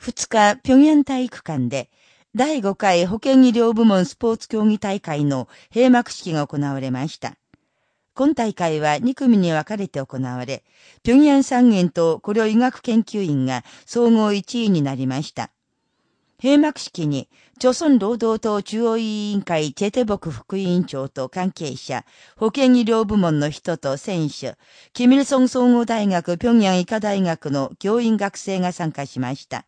2日、平壌体育館で、第5回保健医療部門スポーツ競技大会の閉幕式が行われました。今大会は2組に分かれて行われ、平壌三院と古領医学研究院が総合1位になりました。閉幕式に、朝鮮労働党中央委員会チェテボク副委員長と関係者、保健医療部門の人と選手、キミルソン総合大学平壌医科大学の教員学生が参加しました。